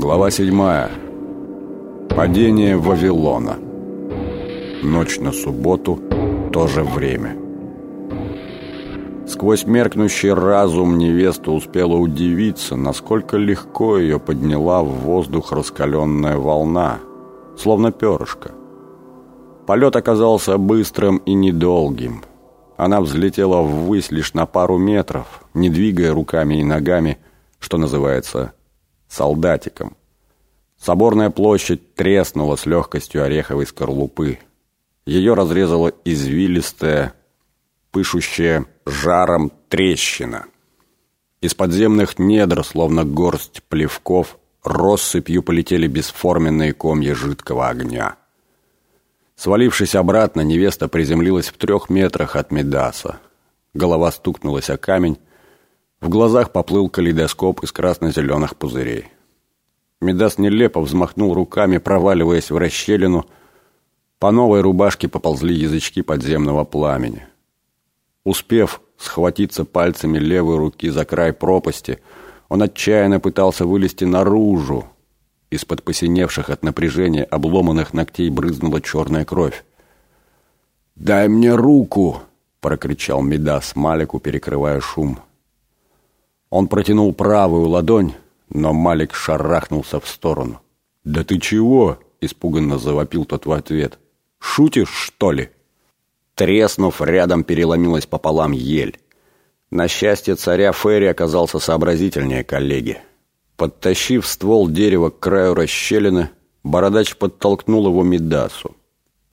Глава 7. Падение Вавилона. Ночь на субботу, то же время. Сквозь меркнущий разум невеста успела удивиться, насколько легко ее подняла в воздух раскаленная волна, словно перышко. Полет оказался быстрым и недолгим. Она взлетела ввысь лишь на пару метров, не двигая руками и ногами, что называется солдатиком. Соборная площадь треснула с легкостью ореховой скорлупы. Ее разрезала извилистая, пышущая жаром трещина. Из подземных недр, словно горсть плевков, россыпью полетели бесформенные комья жидкого огня. Свалившись обратно, невеста приземлилась в трех метрах от Медаса. Голова стукнулась о камень, в глазах поплыл калейдоскоп из красно-зеленых пузырей. Медас нелепо взмахнул руками, проваливаясь в расщелину. По новой рубашке поползли язычки подземного пламени. Успев схватиться пальцами левой руки за край пропасти, он отчаянно пытался вылезти наружу. Из-под посиневших от напряжения обломанных ногтей брызнула черная кровь. «Дай мне руку!» — прокричал Медас Малику, перекрывая шум. Он протянул правую ладонь, но Малик шарахнулся в сторону. «Да ты чего?» — испуганно завопил тот в ответ. «Шутишь, что ли?» Треснув, рядом переломилась пополам ель. На счастье царя Ферри оказался сообразительнее коллеги. Подтащив ствол дерева к краю расщелины, бородач подтолкнул его Медасу.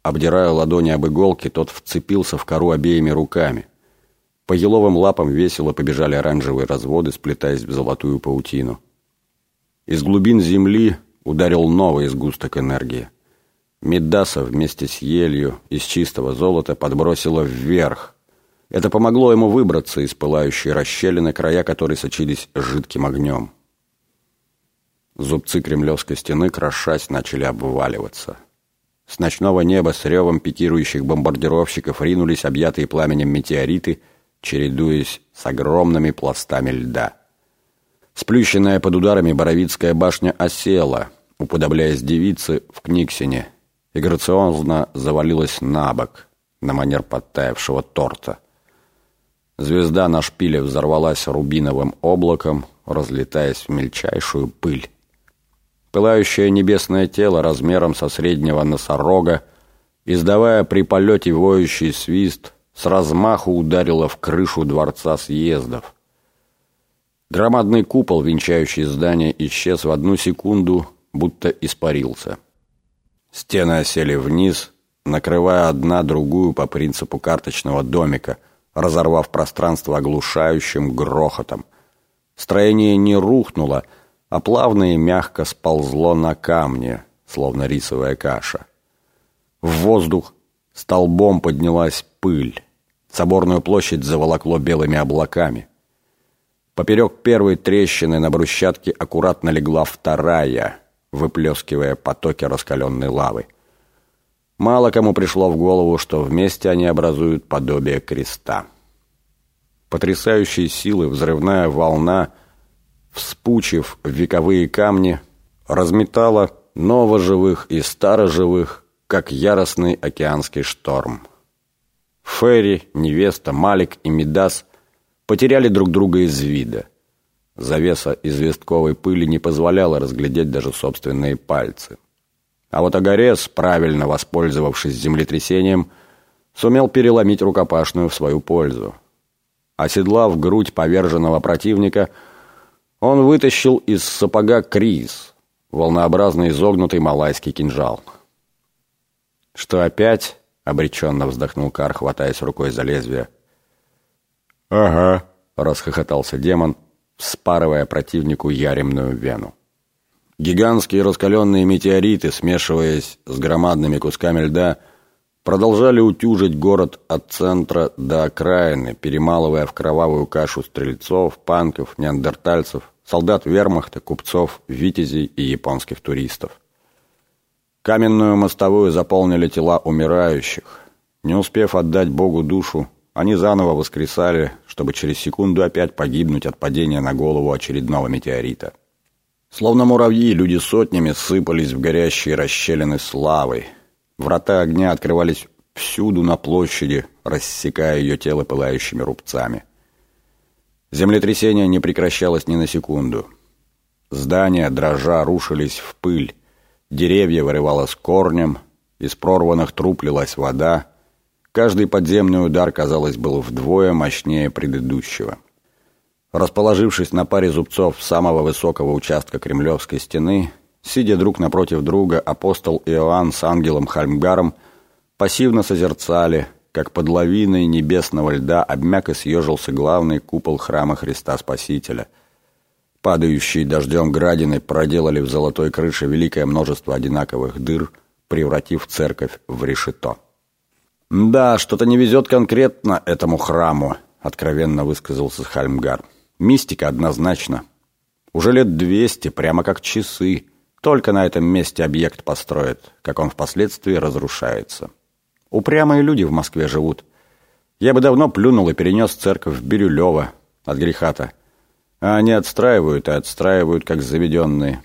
Обдирая ладони об иголки, тот вцепился в кору обеими руками. По еловым лапам весело побежали оранжевые разводы, сплетаясь в золотую паутину. Из глубин земли ударил новый сгусток энергии. Медаса вместе с елью из чистого золота подбросила вверх. Это помогло ему выбраться из пылающей расщелины, края которой сочились жидким огнем. Зубцы кремлевской стены, крошась, начали обваливаться. С ночного неба с ревом пикирующих бомбардировщиков ринулись объятые пламенем метеориты — чередуясь с огромными пластами льда. Сплющенная под ударами Боровицкая башня осела, уподобляясь девице в Книксине, и грациозно завалилась на бок, на манер подтаявшего торта. Звезда на шпиле взорвалась рубиновым облаком, разлетаясь в мельчайшую пыль. Пылающее небесное тело размером со среднего носорога, издавая при полете воющий свист, с размаху ударила в крышу дворца съездов. Громадный купол, венчающий здание, исчез в одну секунду, будто испарился. Стены осели вниз, накрывая одна другую по принципу карточного домика, разорвав пространство оглушающим грохотом. Строение не рухнуло, а плавно и мягко сползло на камни, словно рисовая каша. В воздух столбом поднялась пыль. Соборную площадь заволокло белыми облаками. Поперек первой трещины на брусчатке аккуратно легла вторая, выплескивая потоки раскаленной лавы. Мало кому пришло в голову, что вместе они образуют подобие креста. Потрясающей силы взрывная волна, вспучив вековые камни, разметала новоживых и староживых, как яростный океанский шторм. Ферри, невеста, Малик и Мидас потеряли друг друга из вида. Завеса известковой пыли не позволяла разглядеть даже собственные пальцы. А вот Агарес, правильно воспользовавшись землетрясением, сумел переломить рукопашную в свою пользу. Оседлав грудь поверженного противника, он вытащил из сапога Крис, волнообразно изогнутый малайский кинжал. Что опять Обреченно вздохнул Кар, хватаясь рукой за лезвие. «Ага», — расхохотался демон, вспарывая противнику яремную вену. Гигантские раскаленные метеориты, смешиваясь с громадными кусками льда, продолжали утюжить город от центра до окраины, перемалывая в кровавую кашу стрельцов, панков, неандертальцев, солдат вермахта, купцов, витязей и японских туристов. Каменную мостовую заполнили тела умирающих. Не успев отдать Богу душу, они заново воскресали, чтобы через секунду опять погибнуть от падения на голову очередного метеорита. Словно муравьи, люди сотнями сыпались в горящие расщелины славы. Врата огня открывались всюду на площади, рассекая ее тело пылающими рубцами. Землетрясение не прекращалось ни на секунду. Здания, дрожа, рушились в пыль. Деревья вырывало с корнем, из прорванных труб лилась вода. Каждый подземный удар, казалось, был вдвое мощнее предыдущего. Расположившись на паре зубцов самого высокого участка Кремлевской стены, сидя друг напротив друга, апостол Иоанн с ангелом Хальмгаром пассивно созерцали, как под лавиной небесного льда обмяк и съежился главный купол храма Христа Спасителя. Падающие дождем градины проделали в золотой крыше великое множество одинаковых дыр, превратив церковь в решето. «Да, что-то не везет конкретно этому храму», — откровенно высказался Хальмгар. Мистика однозначно. Уже лет двести, прямо как часы. Только на этом месте объект построят, как он впоследствии разрушается. Упрямые люди в Москве живут. Я бы давно плюнул и перенес церковь в Бирюлево от греха-то. А они отстраивают и отстраивают, как заведенные.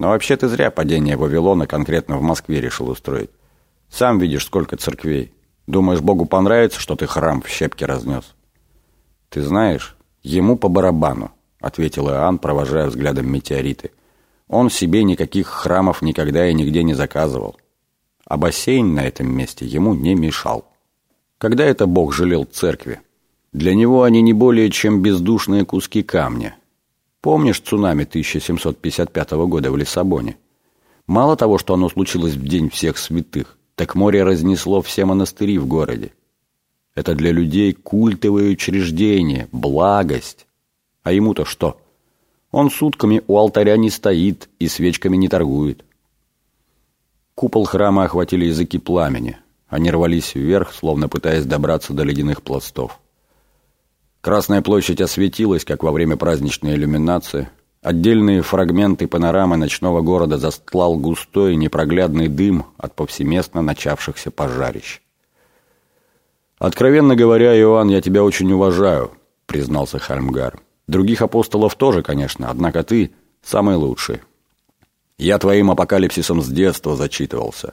Но вообще ты зря падение Вавилона конкретно в Москве решил устроить. Сам видишь, сколько церквей. Думаешь, Богу понравится, что ты храм в щепки разнес? Ты знаешь, «Ему по барабану», — ответил Иоанн, провожая взглядом метеориты. «Он себе никаких храмов никогда и нигде не заказывал. А бассейн на этом месте ему не мешал. Когда это Бог жалел церкви? Для него они не более чем бездушные куски камня. Помнишь цунами 1755 года в Лиссабоне? Мало того, что оно случилось в День всех святых, так море разнесло все монастыри в городе. Это для людей культовое учреждение, благость. А ему-то что? Он сутками у алтаря не стоит и свечками не торгует. Купол храма охватили языки пламени. Они рвались вверх, словно пытаясь добраться до ледяных пластов. Красная площадь осветилась, как во время праздничной иллюминации. Отдельные фрагменты панорамы ночного города застлал густой непроглядный дым от повсеместно начавшихся пожарищ. «Откровенно говоря, Иоанн, я тебя очень уважаю», — признался Хальмгар. «Других апостолов тоже, конечно, однако ты самый лучший. Я твоим апокалипсисом с детства зачитывался.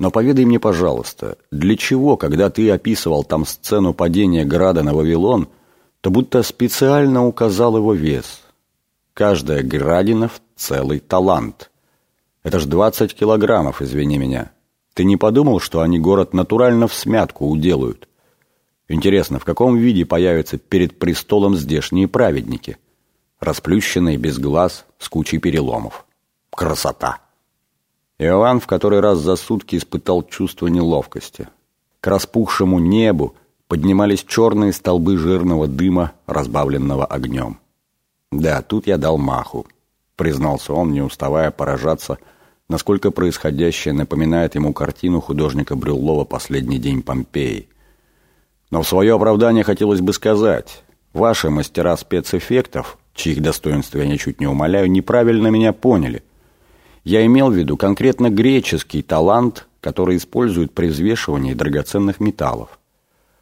Но поведай мне, пожалуйста, для чего, когда ты описывал там сцену падения града на Вавилон, то будто специально указал его вес? Каждая градина в целый талант. Это ж двадцать килограммов, извини меня». Ты не подумал, что они город натурально в смятку уделают? Интересно, в каком виде появятся перед престолом здешние праведники? Расплющенные, без глаз, с кучей переломов. Красота! Иоанн в который раз за сутки испытал чувство неловкости. К распухшему небу поднимались черные столбы жирного дыма, разбавленного огнем. «Да, тут я дал маху», — признался он, не уставая поражаться, — насколько происходящее напоминает ему картину художника Брюллова «Последний день Помпеи». Но в свое оправдание хотелось бы сказать, ваши мастера спецэффектов, чьих достоинств я ничуть не умоляю, неправильно меня поняли. Я имел в виду конкретно греческий талант, который используют при взвешивании драгоценных металлов.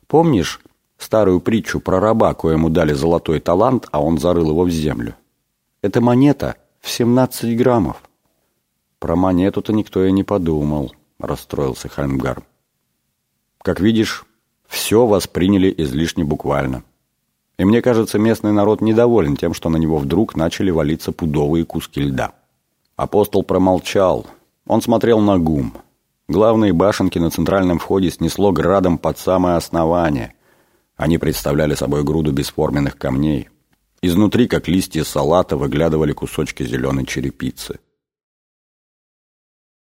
Помнишь старую притчу про раба, коему дали золотой талант, а он зарыл его в землю? Эта монета в 17 граммов. «Про монету-то никто и не подумал», — расстроился Хальмгар. «Как видишь, все восприняли излишне буквально. И мне кажется, местный народ недоволен тем, что на него вдруг начали валиться пудовые куски льда». Апостол промолчал. Он смотрел на гум. Главные башенки на центральном входе снесло градом под самое основание. Они представляли собой груду бесформенных камней. Изнутри, как листья салата, выглядывали кусочки зеленой черепицы.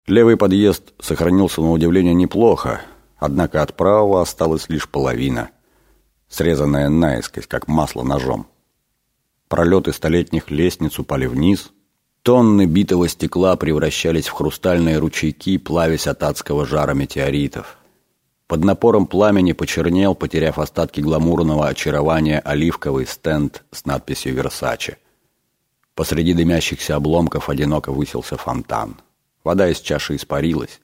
Левый подъезд сохранился на удивление неплохо, однако от правого осталась лишь половина, срезанная наискось, как масло ножом. Пролеты столетних лестниц упали вниз, тонны битого стекла превращались в хрустальные ручейки, плавясь от адского жара метеоритов. Под напором пламени почернел, потеряв остатки гламурного очарования, оливковый стенд с надписью «Версаче». Посреди дымящихся обломков одиноко высился фонтан. Вода из чаши испарилась.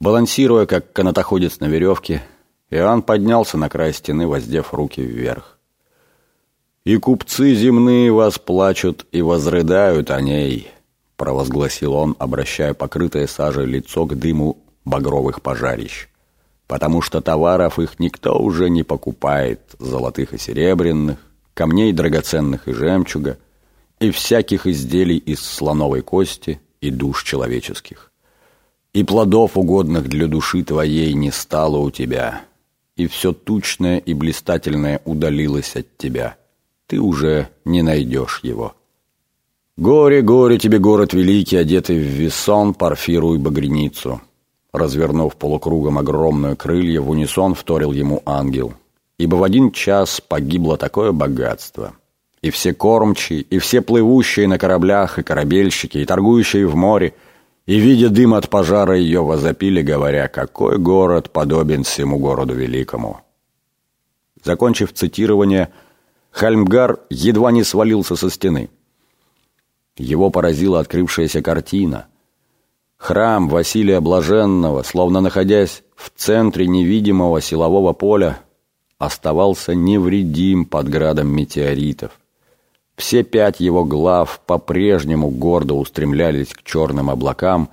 Балансируя, как канатоходец на веревке, Иоанн поднялся на край стены, воздев руки вверх. И купцы земные вас плачут и возрыдают о ней, провозгласил он, обращая покрытое сажей лицо к дыму багровых пожарищ. Потому что товаров их никто уже не покупает, золотых и серебряных, камней драгоценных и жемчуга, и всяких изделий из слоновой кости и душ человеческих. И плодов, угодных для души твоей, не стало у тебя, и все тучное и блистательное удалилось от тебя. Ты уже не найдешь его. Горе, горе тебе, город великий, одетый в весон, парфиру и багряницу. Развернув полукругом огромное крылья, в унисон вторил ему ангел. Ибо в один час погибло такое богатство. И все кормчие, и все плывущие на кораблях, и корабельщики, и торгующие в море, и, видя дым от пожара, ее возопили, говоря, «Какой город подобен всему городу великому!» Закончив цитирование, Хальмгар едва не свалился со стены. Его поразила открывшаяся картина. Храм Василия Блаженного, словно находясь в центре невидимого силового поля, оставался невредим под градом метеоритов. Все пять его глав по-прежнему гордо устремлялись к черным облакам,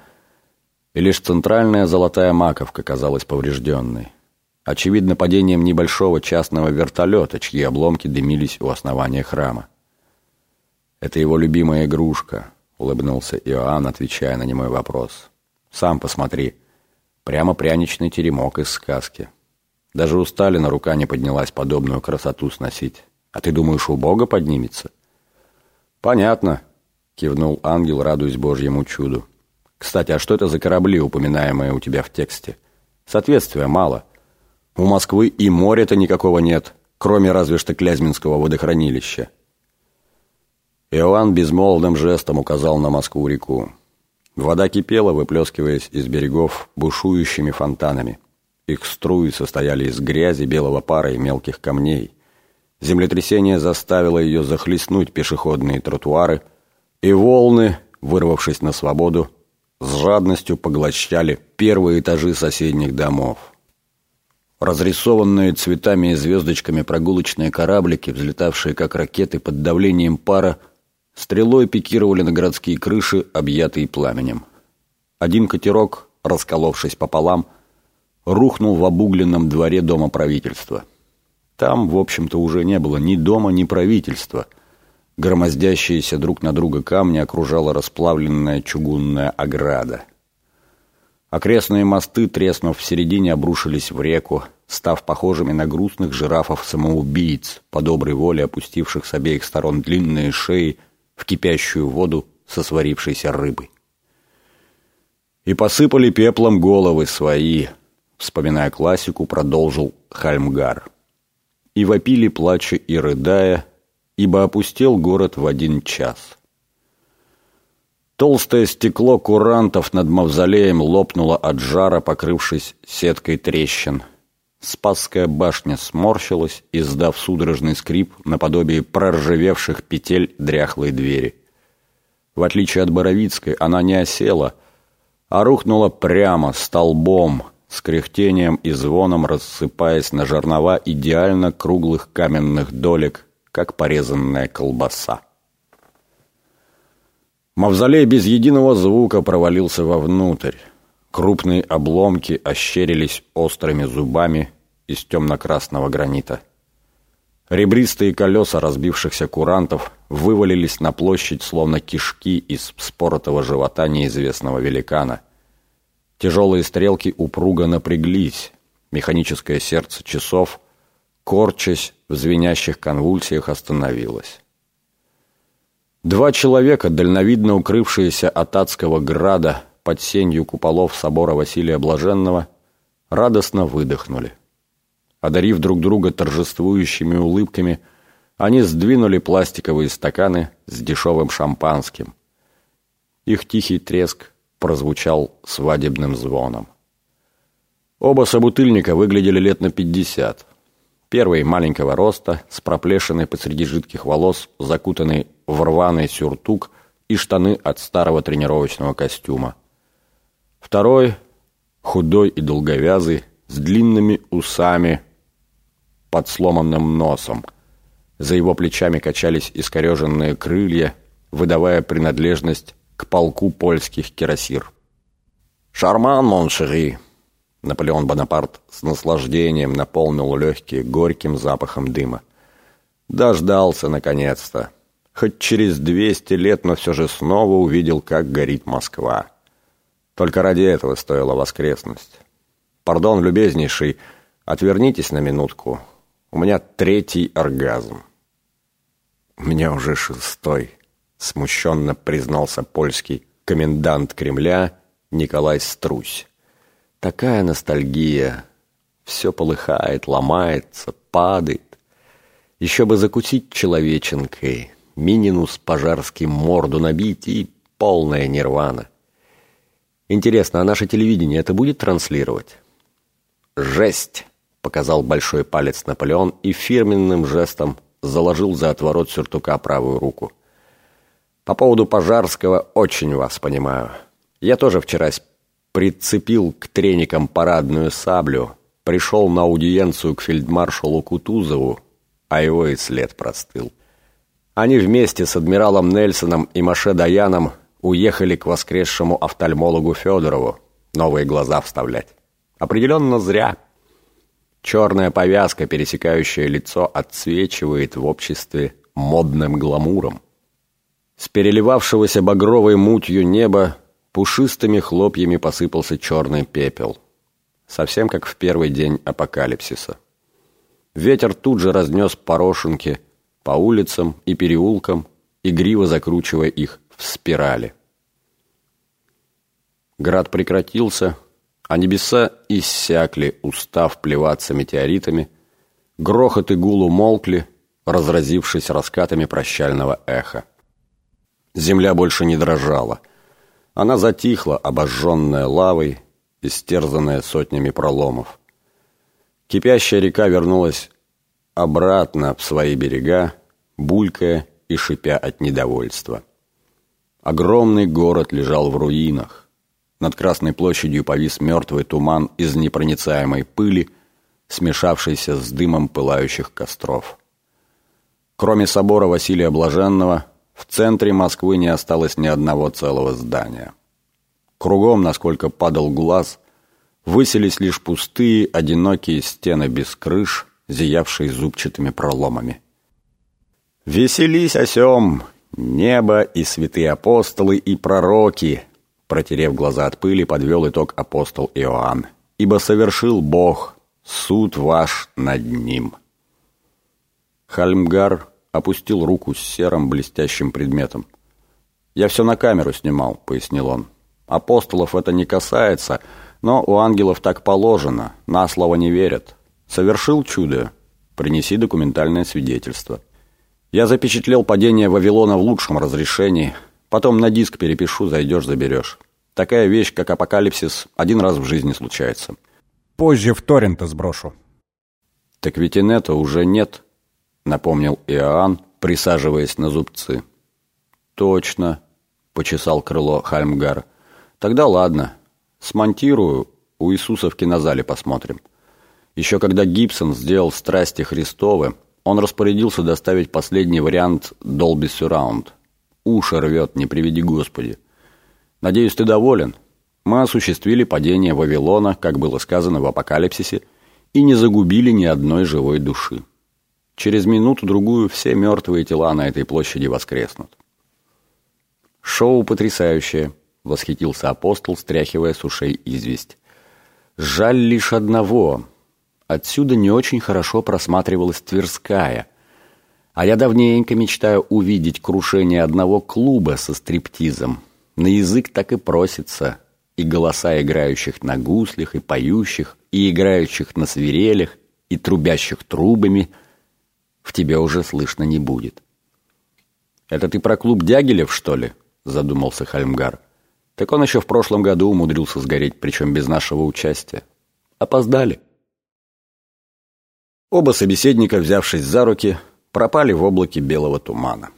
и лишь центральная золотая маковка казалась поврежденной. Очевидно, падением небольшого частного вертолета, чьи обломки дымились у основания храма. «Это его любимая игрушка», — улыбнулся Иоанн, отвечая на немой вопрос. «Сам посмотри. Прямо пряничный теремок из сказки. Даже у Сталина рука не поднялась подобную красоту сносить. А ты думаешь, у Бога поднимется?» «Понятно», — кивнул ангел, радуясь Божьему чуду. «Кстати, а что это за корабли, упоминаемые у тебя в тексте? Соответствия мало. У Москвы и моря-то никакого нет, кроме разве что Клязьминского водохранилища». Иоанн безмолвным жестом указал на Москву-реку. Вода кипела, выплескиваясь из берегов бушующими фонтанами. Их струи состояли из грязи, белого пара и мелких камней. Землетрясение заставило ее захлестнуть пешеходные тротуары, и волны, вырвавшись на свободу, с жадностью поглощали первые этажи соседних домов. Разрисованные цветами и звездочками прогулочные кораблики, взлетавшие как ракеты под давлением пара, стрелой пикировали на городские крыши, объятые пламенем. Один катерок, расколовшись пополам, рухнул в обугленном дворе дома правительства. Там, в общем-то, уже не было ни дома, ни правительства. Громоздящиеся друг на друга камни окружала расплавленная чугунная ограда. Окрестные мосты, треснув в середине, обрушились в реку, став похожими на грустных жирафов-самоубийц, по доброй воле опустивших с обеих сторон длинные шеи в кипящую воду со сварившейся рыбой. И посыпали пеплом головы свои, вспоминая классику, продолжил Хальмгар и вопили, плача и рыдая, ибо опустел город в один час. Толстое стекло курантов над мавзолеем лопнуло от жара, покрывшись сеткой трещин. Спасская башня сморщилась, издав судорожный скрип наподобие проржавевших петель дряхлой двери. В отличие от Боровицкой, она не осела, а рухнула прямо, столбом, с кряхтением и звоном рассыпаясь на жернова идеально круглых каменных долек, как порезанная колбаса. Мавзолей без единого звука провалился вовнутрь. Крупные обломки ощерились острыми зубами из темно-красного гранита. Ребристые колеса разбившихся курантов вывалились на площадь, словно кишки из споротого живота неизвестного великана – Тяжелые стрелки упруго напряглись. Механическое сердце часов, корчась в звенящих конвульсиях, остановилось. Два человека, дальновидно укрывшиеся от адского града под сенью куполов собора Василия Блаженного, радостно выдохнули. Одарив друг друга торжествующими улыбками, они сдвинули пластиковые стаканы с дешевым шампанским. Их тихий треск прозвучал свадебным звоном. Оба собутыльника выглядели лет на пятьдесят. Первый маленького роста, с проплешиной посреди жидких волос, закутанный в рваный сюртук и штаны от старого тренировочного костюма. Второй, худой и долговязый, с длинными усами под сломанным носом, За его плечами качались искореженные крылья, выдавая принадлежность к полку польских кирасир. «Шарман, моншери!» Наполеон Бонапарт с наслаждением наполнил легкие горьким запахом дыма. Дождался, наконец-то. Хоть через двести лет, но все же снова увидел, как горит Москва. Только ради этого стоило воскресность. «Пардон, любезнейший, отвернитесь на минутку. У меня третий оргазм». «У меня уже шестой», — смущенно признался польский комендант Кремля Николай Струсь. Такая ностальгия. Все полыхает, ломается, падает. Еще бы закусить человеченкой, Мининус пожарским морду набить и полная нирвана. Интересно, а наше телевидение это будет транслировать? «Жесть!» — показал большой палец Наполеон и фирменным жестом заложил за отворот сюртука правую руку. «По поводу Пожарского очень вас понимаю. Я тоже вчера прицепил к треникам парадную саблю, пришел на аудиенцию к фельдмаршалу Кутузову, а его и след простыл. Они вместе с адмиралом Нельсоном и Маше Даяном уехали к воскресшему офтальмологу Федорову новые глаза вставлять. Определенно зря. Черная повязка, пересекающая лицо, отсвечивает в обществе модным гламуром. С переливавшегося багровой мутью неба Пушистыми хлопьями посыпался черный пепел. Совсем как в первый день апокалипсиса. Ветер тут же разнес порошинки по улицам и переулкам, игриво закручивая их в спирали. Град прекратился, а небеса иссякли, устав плеваться метеоритами, грохот и гул умолкли, разразившись раскатами прощального эха. Земля больше не дрожала — она затихла, обожженная лавой, истерзанная сотнями проломов. Кипящая река вернулась обратно в свои берега, булькая и шипя от недовольства. Огромный город лежал в руинах. Над Красной площадью повис мертвый туман из непроницаемой пыли, смешавшийся с дымом пылающих костров. Кроме собора Василия Блаженного, в центре Москвы не осталось ни одного целого здания. Кругом, насколько падал глаз, выселись лишь пустые, одинокие стены без крыш, зиявшие зубчатыми проломами. «Веселись, осем! Небо и святые апостолы и пророки!» Протерев глаза от пыли, подвел итог апостол Иоанн. «Ибо совершил Бог, суд ваш над ним». Хальмгар опустил руку с серым блестящим предметом. «Я все на камеру снимал», — пояснил он. «Апостолов это не касается, но у ангелов так положено, на слово не верят. Совершил чудо? Принеси документальное свидетельство». Я запечатлел падение Вавилона в лучшем разрешении. Потом на диск перепишу, зайдешь, заберешь. Такая вещь, как апокалипсис, один раз в жизни случается. Позже в торрента сброшу. Так ведь и нета уже нет, — напомнил Иоанн, присаживаясь на зубцы. «Точно», — почесал крыло Хальмгар. «Тогда ладно. Смонтирую, у Иисуса в кинозале посмотрим». Еще когда Гибсон сделал «Страсти Христовы», он распорядился доставить последний вариант Dolby Surround. Уши рвет, не приведи Господи. Надеюсь, ты доволен? Мы осуществили падение Вавилона, как было сказано в Апокалипсисе, и не загубили ни одной живой души. Через минуту-другую все мертвые тела на этой площади воскреснут. «Шоу потрясающее!» — восхитился апостол, стряхивая с ушей известь. «Жаль лишь одного. Отсюда не очень хорошо просматривалась Тверская. А я давненько мечтаю увидеть крушение одного клуба со стриптизом. На язык так и просится. И голоса играющих на гуслях, и поющих, и играющих на свирелях, и трубящих трубами — в тебе уже слышно не будет. «Это ты про клуб Дягилев, что ли?» – задумался Хальмгар. «Так он еще в прошлом году умудрился сгореть, причем без нашего участия. Опоздали». Оба собеседника, взявшись за руки, пропали в облаке белого тумана.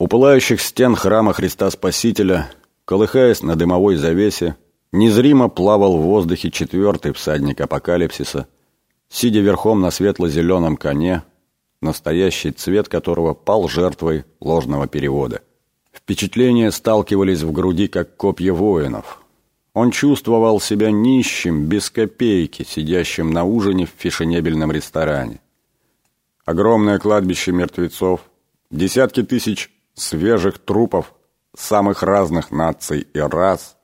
У пылающих стен храма Христа Спасителя, колыхаясь на дымовой завесе, незримо плавал в воздухе четвертый всадник апокалипсиса – сидя верхом на светло-зеленом коне, настоящий цвет которого пал жертвой ложного перевода. Впечатления сталкивались в груди, как копья воинов. Он чувствовал себя нищим, без копейки, сидящим на ужине в фешенебельном ресторане. Огромное кладбище мертвецов, десятки тысяч свежих трупов самых разных наций и рас,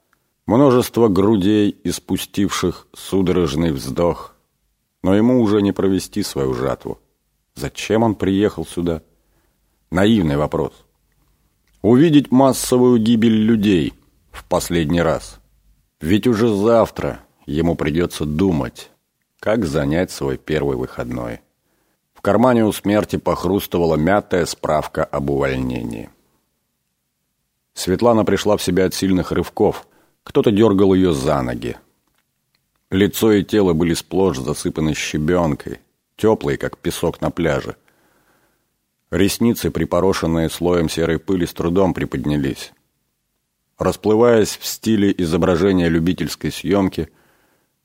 множество грудей, испустивших судорожный вздох. Но ему уже не провести свою жатву. Зачем он приехал сюда? Наивный вопрос. Увидеть массовую гибель людей в последний раз. Ведь уже завтра ему придется думать, как занять свой первый выходной. В кармане у смерти похрустывала мятая справка об увольнении. Светлана пришла в себя от сильных рывков. Кто-то дергал ее за ноги. Лицо и тело были сплошь засыпаны щебенкой, теплые, как песок на пляже. Ресницы, припорошенные слоем серой пыли, с трудом приподнялись. Расплываясь в стиле изображения любительской съемки,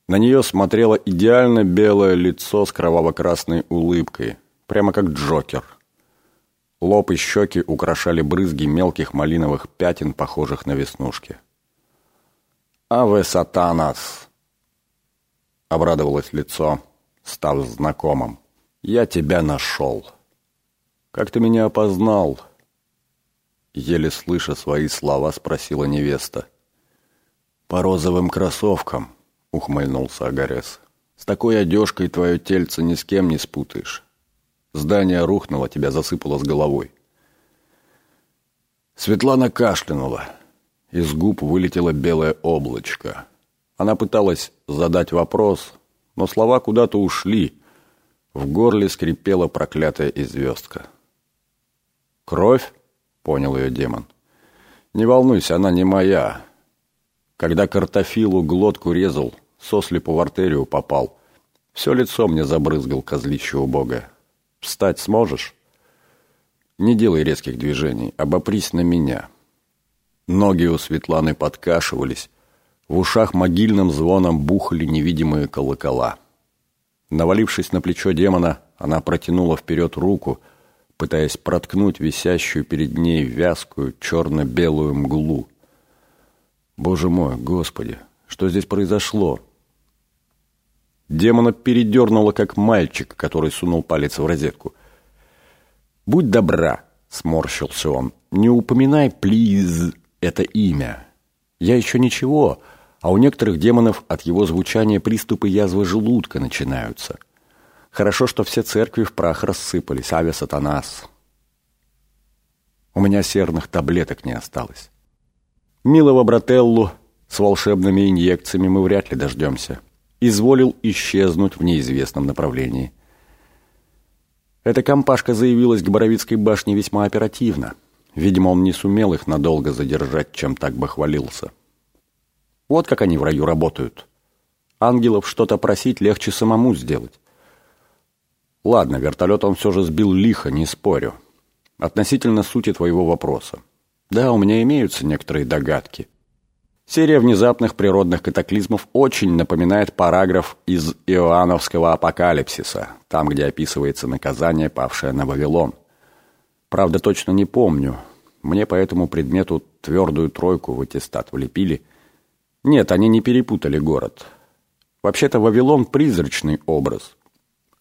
на нее смотрело идеально белое лицо с кроваво-красной улыбкой, прямо как Джокер. Лоб и щеки украшали брызги мелких малиновых пятен, похожих на веснушки. «Аве сатанас!» — обрадовалось лицо, став знакомым. «Я тебя нашел!» «Как ты меня опознал?» Еле слыша свои слова, спросила невеста. «По розовым кроссовкам», — ухмыльнулся Агарес. «С такой одежкой твое тельце ни с кем не спутаешь. Здание рухнуло, тебя засыпало с головой». Светлана кашлянула. Из губ вылетело белое облачко. Она пыталась задать вопрос, но слова куда-то ушли. В горле скрипела проклятая известка. «Кровь?» — понял ее демон. «Не волнуйся, она не моя. Когда картофилу глотку резал, сослепу в артерию попал. Все лицо мне забрызгал козлище убогое. Встать сможешь?» «Не делай резких движений, обопрись на меня». Ноги у Светланы подкашивались, в ушах могильным звоном бухали невидимые колокола. Навалившись на плечо демона, она протянула вперед руку — пытаясь проткнуть висящую перед ней вязкую черно-белую мглу. «Боже мой, Господи, что здесь произошло?» Демона передернуло, как мальчик, который сунул палец в розетку. «Будь добра», — сморщился он, — «не упоминай, плиз, это имя. Я еще ничего, а у некоторых демонов от его звучания приступы язвы желудка начинаются». Хорошо, что все церкви в прах рассыпались. Аве сатанас. У меня серных таблеток не осталось. Милого брателлу с волшебными инъекциями мы вряд ли дождемся. Изволил исчезнуть в неизвестном направлении. Эта компашка заявилась к Боровицкой башне весьма оперативно. Видимо, он не сумел их надолго задержать, чем так бы хвалился. Вот как они в раю работают. Ангелов что-то просить легче самому сделать. Ладно, вертолет он все же сбил лихо, не спорю. Относительно сути твоего вопроса. Да, у меня имеются некоторые догадки. Серия внезапных природных катаклизмов очень напоминает параграф из Иоанновского апокалипсиса, там, где описывается наказание, павшее на Вавилон. Правда, точно не помню. Мне по этому предмету твердую тройку в аттестат влепили. Нет, они не перепутали город. Вообще-то Вавилон – призрачный образ –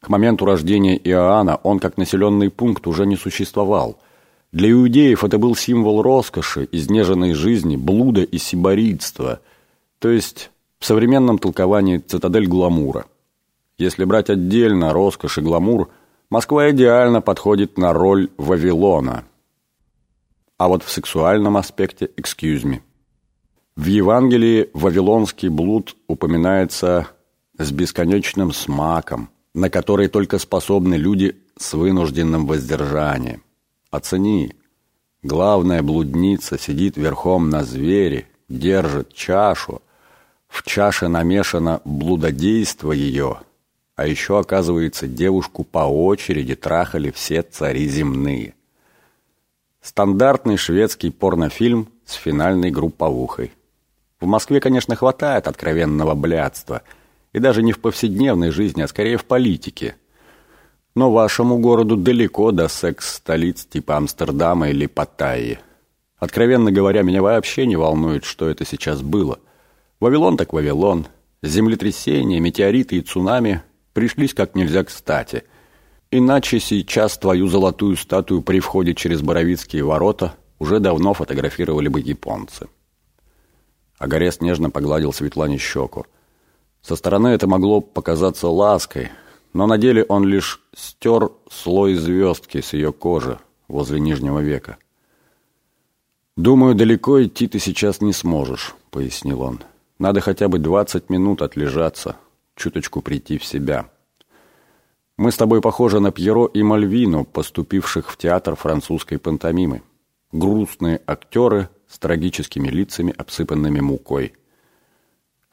к моменту рождения Иоанна он как населенный пункт уже не существовал. Для иудеев это был символ роскоши, изнеженной жизни, блуда и сибаритства, то есть в современном толковании цитадель гламура. Если брать отдельно роскошь и гламур, Москва идеально подходит на роль Вавилона. А вот в сексуальном аспекте excuse me. В Евангелии вавилонский блуд упоминается с бесконечным смаком – на который только способны люди с вынужденным воздержанием. Оцени. Главная блудница сидит верхом на звере, держит чашу. В чаше намешано блудодейство ее. А еще, оказывается, девушку по очереди трахали все цари земные. Стандартный шведский порнофильм с финальной групповухой. В Москве, конечно, хватает откровенного блядства – и даже не в повседневной жизни, а скорее в политике. Но вашему городу далеко до секс-столиц типа Амстердама или Паттайи. Откровенно говоря, меня вообще не волнует, что это сейчас было. Вавилон так Вавилон. Землетрясения, метеориты и цунами пришлись как нельзя кстати. Иначе сейчас твою золотую статую при входе через Боровицкие ворота уже давно фотографировали бы японцы. Агарес нежно погладил Светлане щеку. Со стороны это могло показаться лаской, но на деле он лишь стер слой звездки с ее кожи возле нижнего века. «Думаю, далеко идти ты сейчас не сможешь», — пояснил он. «Надо хотя бы двадцать минут отлежаться, чуточку прийти в себя. Мы с тобой похожи на Пьеро и Мальвину, поступивших в театр французской пантомимы. Грустные актеры с трагическими лицами, обсыпанными мукой.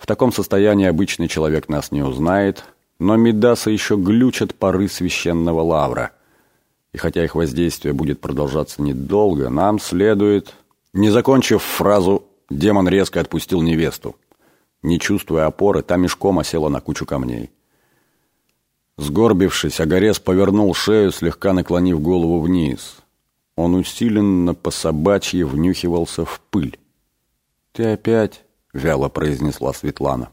В таком состоянии обычный человек нас не узнает, но Медаса еще глючат пары священного лавра. И хотя их воздействие будет продолжаться недолго, нам следует не закончив фразу, демон резко отпустил невесту. Не чувствуя опоры, та мешком осела на кучу камней. Сгорбившись, Агарес повернул шею, слегка наклонив голову вниз. Он усиленно по собачьи внюхивался в пыль. «Ты опять?» — вяло произнесла Светлана.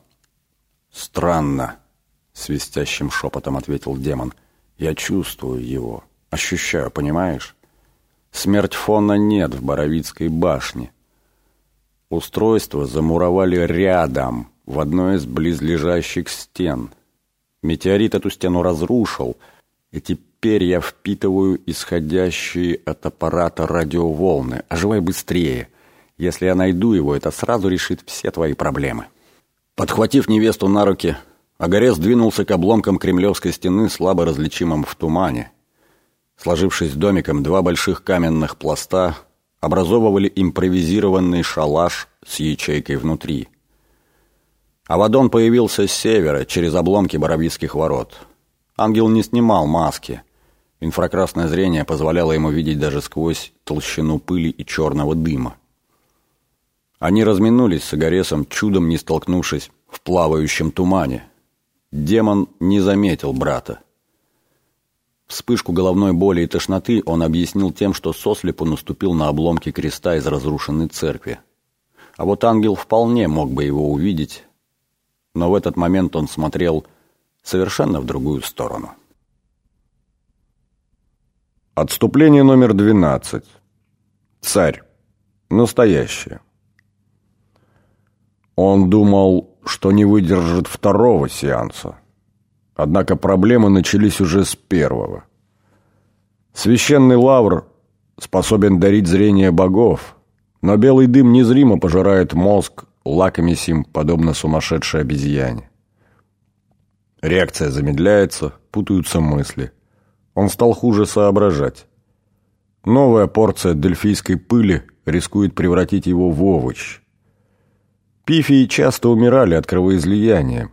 «Странно», — свистящим шепотом ответил демон. «Я чувствую его, ощущаю, понимаешь?» Смерть фона нет в Боровицкой башне. Устройство замуровали рядом, в одной из близлежащих стен. Метеорит эту стену разрушил, и теперь я впитываю исходящие от аппарата радиоволны. Оживай быстрее. Если я найду его, это сразу решит все твои проблемы. Подхватив невесту на руки, Агарес двинулся к обломкам кремлевской стены, слабо различимым в тумане. Сложившись домиком, два больших каменных пласта образовывали импровизированный шалаш с ячейкой внутри. Авадон появился с севера, через обломки Боровицких ворот. Ангел не снимал маски. Инфракрасное зрение позволяло ему видеть даже сквозь толщину пыли и черного дыма. Они разминулись с Агаресом, чудом не столкнувшись в плавающем тумане. Демон не заметил брата. Вспышку головной боли и тошноты он объяснил тем, что сослепу наступил на обломки креста из разрушенной церкви. А вот ангел вполне мог бы его увидеть, но в этот момент он смотрел совершенно в другую сторону. Отступление номер 12. Царь. Настоящее. Он думал, что не выдержит второго сеанса. Однако проблемы начались уже с первого. Священный лавр способен дарить зрение богов, но белый дым незримо пожирает мозг, лакомясь им, подобно сумасшедшей обезьяне. Реакция замедляется, путаются мысли. Он стал хуже соображать. Новая порция дельфийской пыли рискует превратить его в овощ. Пифии часто умирали от кровоизлияния,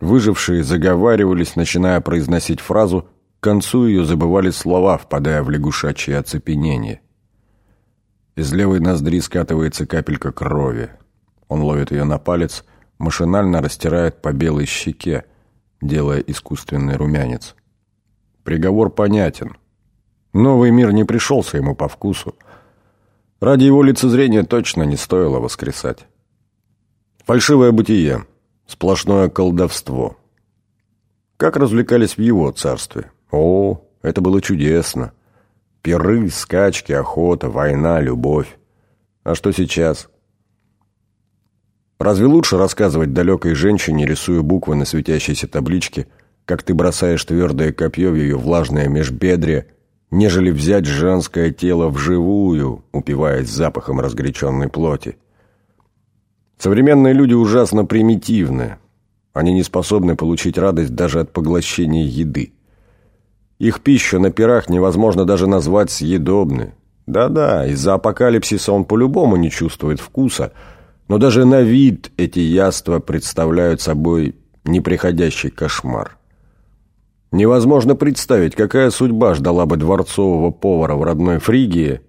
Выжившие заговаривались, начиная произносить фразу, к концу ее забывали слова, впадая в лягушачье оцепенение. Из левой ноздри скатывается капелька крови. Он ловит ее на палец, машинально растирает по белой щеке, делая искусственный румянец. Приговор понятен. Новый мир не пришелся ему по вкусу. Ради его лицезрения точно не стоило воскресать. Фальшивое бытие. Сплошное колдовство. Как развлекались в его царстве? О, это было чудесно. Пиры, скачки, охота, война, любовь. А что сейчас? Разве лучше рассказывать далекой женщине, рисуя буквы на светящейся табличке, как ты бросаешь твердое копье в ее влажное межбедрие, нежели взять женское тело вживую, упиваясь запахом разгоряченной плоти? Современные люди ужасно примитивны. Они не способны получить радость даже от поглощения еды. Их пищу на пирах невозможно даже назвать съедобной. Да-да, из-за апокалипсиса он по-любому не чувствует вкуса, но даже на вид эти яства представляют собой неприходящий кошмар. Невозможно представить, какая судьба ждала бы дворцового повара в родной Фригии,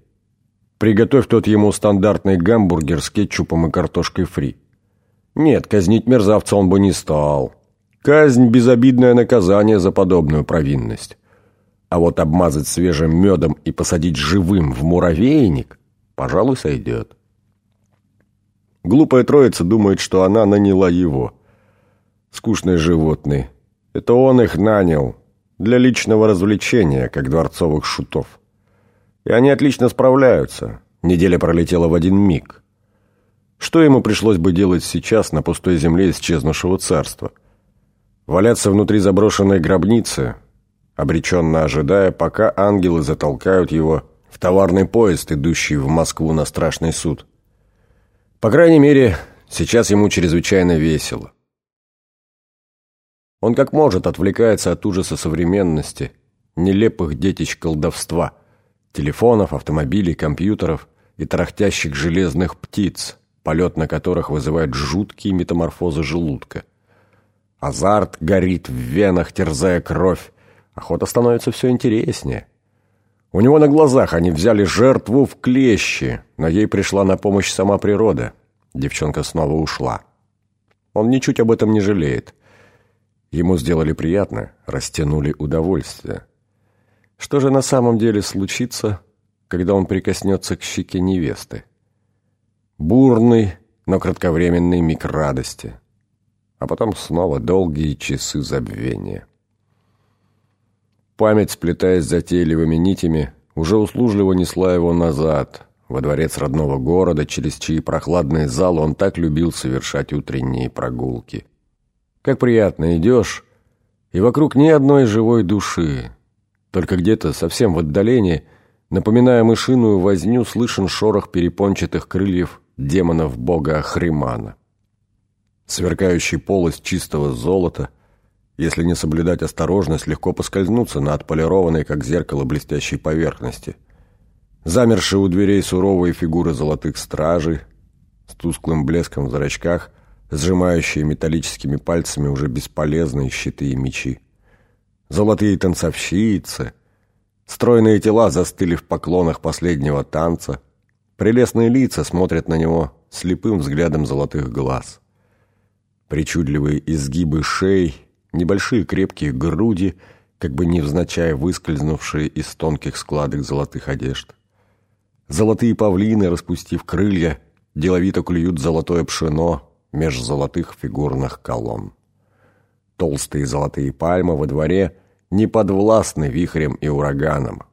Приготовь тот ему стандартный гамбургер с кетчупом и картошкой фри. Нет, казнить мерзавца он бы не стал. Казнь – безобидное наказание за подобную провинность. А вот обмазать свежим медом и посадить живым в муравейник, пожалуй, сойдет. Глупая троица думает, что она наняла его. Скучные животные. Это он их нанял для личного развлечения, как дворцовых шутов. И они отлично справляются. Неделя пролетела в один миг. Что ему пришлось бы делать сейчас на пустой земле исчезнувшего царства? Валяться внутри заброшенной гробницы, обреченно ожидая, пока ангелы затолкают его в товарный поезд, идущий в Москву на страшный суд. По крайней мере, сейчас ему чрезвычайно весело. Он как может отвлекается от ужаса современности, нелепых детищ колдовства, телефонов, автомобилей, компьютеров и тарахтящих железных птиц, полет на которых вызывает жуткие метаморфозы желудка. Азарт горит в венах, терзая кровь. Охота становится все интереснее. У него на глазах они взяли жертву в клещи, но ей пришла на помощь сама природа. Девчонка снова ушла. Он ничуть об этом не жалеет. Ему сделали приятно, растянули удовольствие. Что же на самом деле случится, когда он прикоснется к щеке невесты? Бурный, но кратковременный миг радости. А потом снова долгие часы забвения. Память, сплетаясь затейливыми нитями, уже услужливо несла его назад, во дворец родного города, через чьи прохладные залы он так любил совершать утренние прогулки. Как приятно идешь, и вокруг ни одной живой души. Только где-то, совсем в отдалении, напоминая мышиную возню, слышен шорох перепончатых крыльев демонов бога Ахримана. Сверкающий полость чистого золота — если не соблюдать осторожность, легко поскользнуться на отполированной, как зеркало, блестящей поверхности. Замершие у дверей суровые фигуры золотых стражей, с тусклым блеском в зрачках, сжимающие металлическими пальцами уже бесполезные щиты и мечи. Золотые танцовщицы, стройные тела застыли в поклонах последнего танца, прелестные лица смотрят на него слепым взглядом золотых глаз. Причудливые изгибы шеи небольшие крепкие груди, как бы невзначай выскользнувшие из тонких складок золотых одежд. Золотые павлины, распустив крылья, деловито клюют золотое пшено меж золотых фигурных колонн. Толстые золотые пальмы во дворе не подвластны вихрем и ураганам.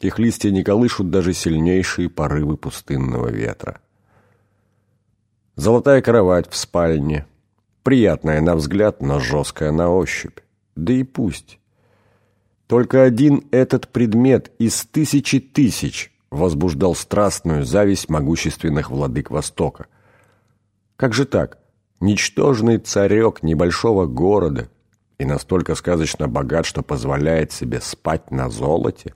Их листья не колышут даже сильнейшие порывы пустынного ветра. Золотая кровать в спальне, Приятная на взгляд, но жесткая на ощупь. Да и пусть. Только один этот предмет из тысячи тысяч возбуждал страстную зависть могущественных владык Востока. Как же так? Ничтожный царек небольшого города и настолько сказочно богат, что позволяет себе спать на золоте?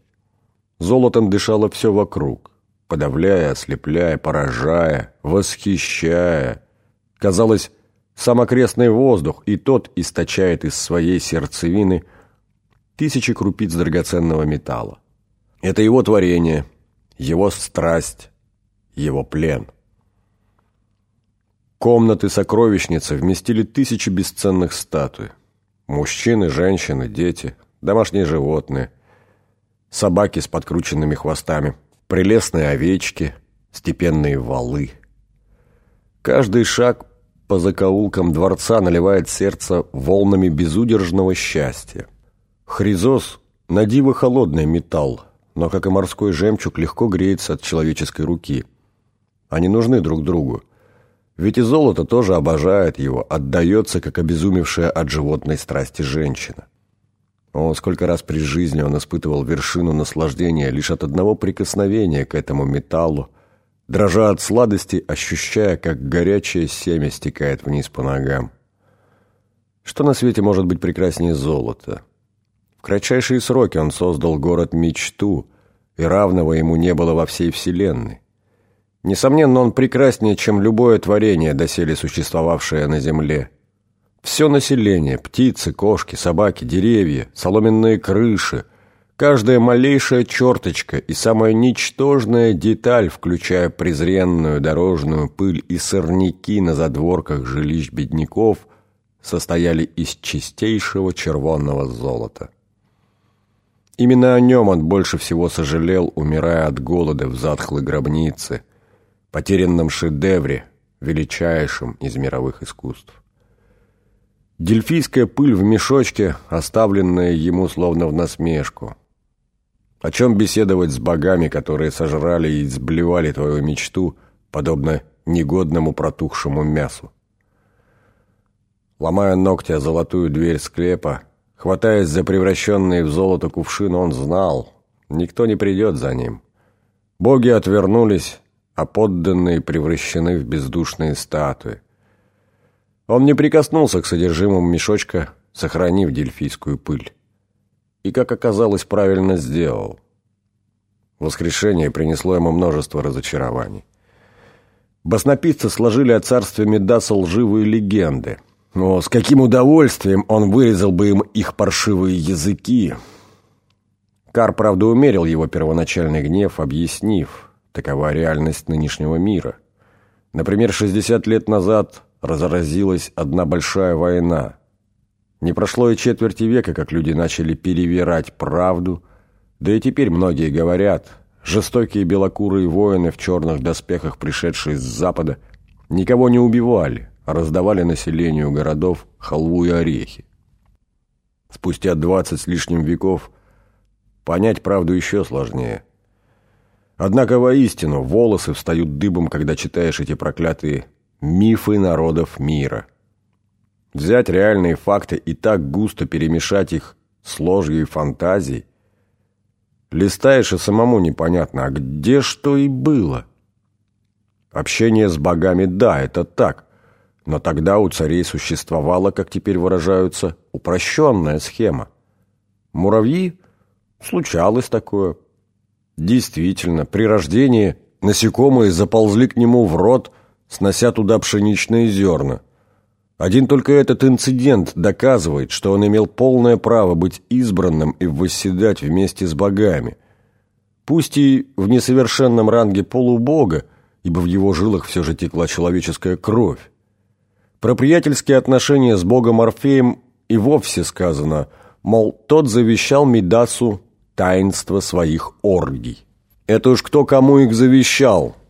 Золотом дышало все вокруг, подавляя, ослепляя, поражая, восхищая. Казалось, сам окрестный воздух, и тот источает из своей сердцевины тысячи крупиц драгоценного металла. Это его творение, его страсть, его плен. Комнаты сокровищницы вместили тысячи бесценных статуй. Мужчины, женщины, дети, домашние животные, собаки с подкрученными хвостами, прелестные овечки, степенные валы. Каждый шаг по закоулкам дворца наливает сердце волнами безудержного счастья. Хризос – на диво холодный металл, но, как и морской жемчуг, легко греется от человеческой руки. Они нужны друг другу. Ведь и золото тоже обожает его, отдается, как обезумевшая от животной страсти женщина. О, сколько раз при жизни он испытывал вершину наслаждения лишь от одного прикосновения к этому металлу, дрожа от сладости, ощущая, как горячее семя стекает вниз по ногам. Что на свете может быть прекраснее золота? В кратчайшие сроки он создал город-мечту, и равного ему не было во всей вселенной. Несомненно, он прекраснее, чем любое творение, доселе существовавшее на земле. Все население – птицы, кошки, собаки, деревья, соломенные крыши – Каждая малейшая черточка и самая ничтожная деталь, включая презренную дорожную пыль и сорняки на задворках жилищ бедняков, состояли из чистейшего червонного золота. Именно о нем он больше всего сожалел, умирая от голода в затхлой гробнице, потерянном шедевре, величайшем из мировых искусств. Дельфийская пыль в мешочке, оставленная ему словно в насмешку. О чем беседовать с богами, которые сожрали и изблевали твою мечту, подобно негодному протухшему мясу? Ломая ногти о золотую дверь склепа, хватаясь за превращенный в золото кувшин, он знал, никто не придет за ним. Боги отвернулись, а подданные превращены в бездушные статуи. Он не прикоснулся к содержимому мешочка, сохранив дельфийскую пыль. И, как оказалось, правильно сделал. Воскрешение принесло ему множество разочарований. Баснописцы сложили о царстве Медаса лживые легенды. Но с каким удовольствием он вырезал бы им их паршивые языки. Кар, правда, умерил его первоначальный гнев, объяснив, такова реальность нынешнего мира. Например, 60 лет назад разразилась одна большая война. Не прошло и четверти века, как люди начали перевирать правду, да и теперь многие говорят, жестокие белокурые воины в черных доспехах, пришедшие с запада, никого не убивали, а раздавали населению городов халву и орехи. Спустя двадцать с лишним веков понять правду еще сложнее. Однако воистину волосы встают дыбом, когда читаешь эти проклятые мифы народов мира. Взять реальные факты и так густо перемешать их с ложью и фантазией. Листаешь и самому непонятно, а где что и было. Общение с богами, да, это так. Но тогда у царей существовала, как теперь выражаются, упрощенная схема. Муравьи? Случалось такое. Действительно, при рождении насекомые заползли к нему в рот – снося туда пшеничные зерна. Один только этот инцидент доказывает, что он имел полное право быть избранным и восседать вместе с богами. Пусть и в несовершенном ранге полубога, ибо в его жилах все же текла человеческая кровь. Про приятельские отношения с богом Орфеем и вовсе сказано, мол, тот завещал Мидасу таинство своих оргий. Это уж кто кому их завещал –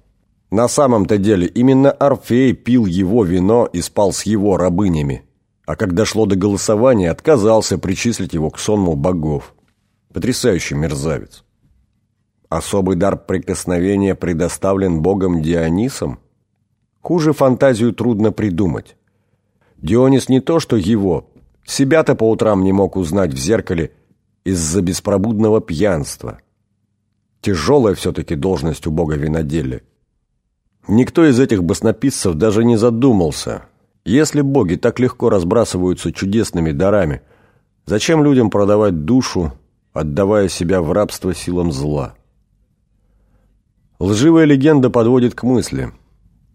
на самом-то деле именно Орфей пил его вино и спал с его рабынями, а когда дошло до голосования, отказался причислить его к сонму богов. Потрясающий мерзавец. Особый дар прикосновения предоставлен богом Дионисом? Хуже фантазию трудно придумать. Дионис не то, что его, себя-то по утрам не мог узнать в зеркале из-за беспробудного пьянства. Тяжелая все-таки должность у бога виноделия. Никто из этих баснописцев даже не задумался. Если боги так легко разбрасываются чудесными дарами, зачем людям продавать душу, отдавая себя в рабство силам зла? Лживая легенда подводит к мысли.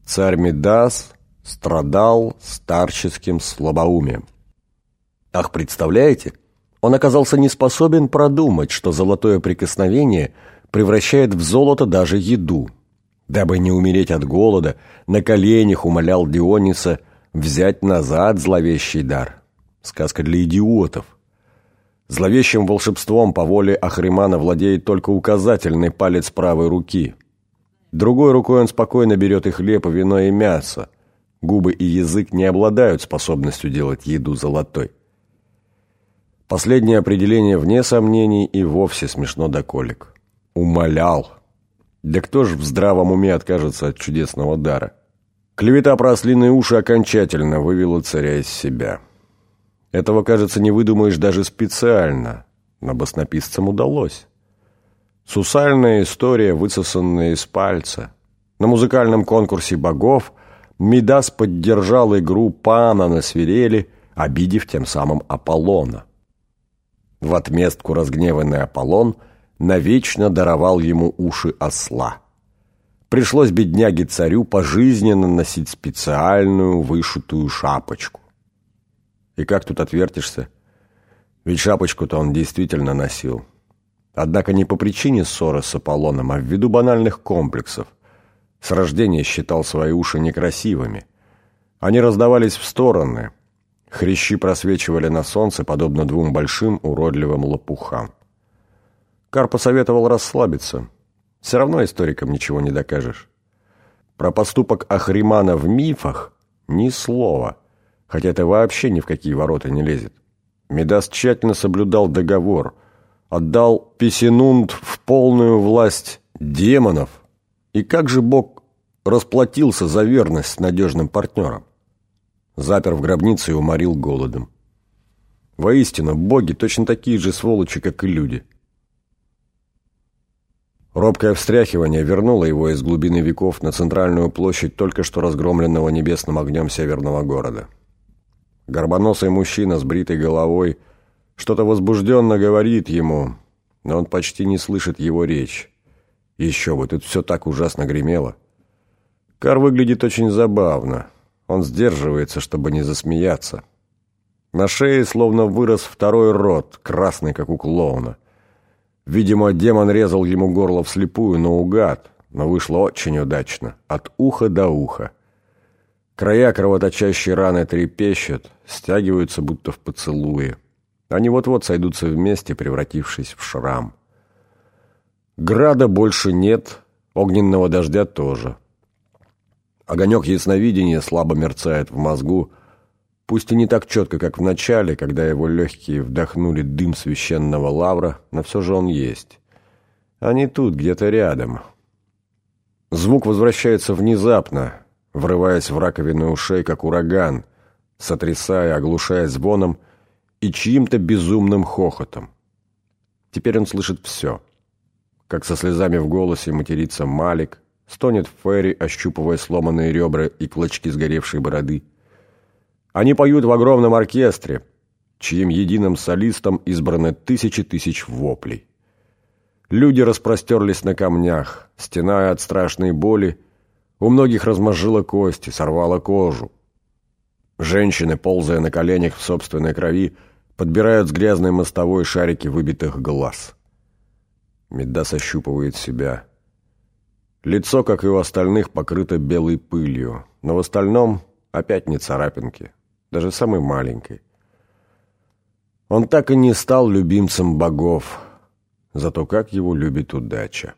Царь Медас страдал старческим слабоумием. Ах, представляете? Он оказался не способен продумать, что золотое прикосновение превращает в золото даже еду – Дабы не умереть от голода, на коленях умолял Диониса взять назад зловещий дар. Сказка для идиотов. Зловещим волшебством по воле Ахримана владеет только указательный палец правой руки. Другой рукой он спокойно берет и хлеб, и вино, и мясо. Губы и язык не обладают способностью делать еду золотой. Последнее определение вне сомнений и вовсе смешно до колик. Умолял. Да кто ж в здравом уме откажется от чудесного дара? Клевета про ослиные уши окончательно вывела царя из себя. Этого, кажется, не выдумаешь даже специально, но баснописцам удалось. Сусальная история, высосанная из пальца. На музыкальном конкурсе богов Мидас поддержал игру пана на свирели, обидев тем самым Аполлона. В отместку разгневанный Аполлон – навечно даровал ему уши осла. Пришлось бедняге-царю пожизненно носить специальную вышитую шапочку. И как тут отвертишься? Ведь шапочку-то он действительно носил. Однако не по причине ссоры с Аполлоном, а ввиду банальных комплексов. С рождения считал свои уши некрасивыми. Они раздавались в стороны. Хрящи просвечивали на солнце, подобно двум большим уродливым лопухам. Кар посоветовал расслабиться. Все равно историкам ничего не докажешь. Про поступок Ахримана в мифах ни слова, хотя это вообще ни в какие ворота не лезет. Медас тщательно соблюдал договор, отдал Песенунд в полную власть демонов. И как же Бог расплатился за верность с надежным партнером? Запер в гробнице и уморил голодом. Воистину, боги точно такие же сволочи, как и люди. Робкое встряхивание вернуло его из глубины веков на центральную площадь только что разгромленного небесным огнем северного города. Горбоносый мужчина с бритой головой что-то возбужденно говорит ему, но он почти не слышит его речь. Еще бы, тут все так ужасно гремело. Кар выглядит очень забавно. Он сдерживается, чтобы не засмеяться. На шее словно вырос второй рот, красный, как у клоуна. Видимо, демон резал ему горло вслепую, наугад, но вышло очень удачно, от уха до уха. Края кровоточащей раны трепещут, стягиваются будто в поцелуе. Они вот-вот сойдутся вместе, превратившись в шрам. Града больше нет, огненного дождя тоже. Огонек ясновидения слабо мерцает в мозгу, пусть и не так четко, как в начале, когда его легкие вдохнули дым священного лавра, но все же он есть. Они тут, где-то рядом. Звук возвращается внезапно, врываясь в раковину ушей, как ураган, сотрясая, оглушая звоном и чьим-то безумным хохотом. Теперь он слышит все. Как со слезами в голосе матерится Малик, стонет Ферри, ощупывая сломанные ребра и клочки сгоревшей бороды. Они поют в огромном оркестре, чьим единым солистом избраны тысячи тысяч воплей. Люди распростерлись на камнях, стеная от страшной боли, у многих размозжило кости, сорвало кожу. Женщины, ползая на коленях в собственной крови, подбирают с грязной мостовой шарики выбитых глаз. Медас ощупывает себя. Лицо, как и у остальных, покрыто белой пылью, но в остальном опять не царапинки, даже самой маленькой. Он так и не стал любимцем богов, зато как его любит удача.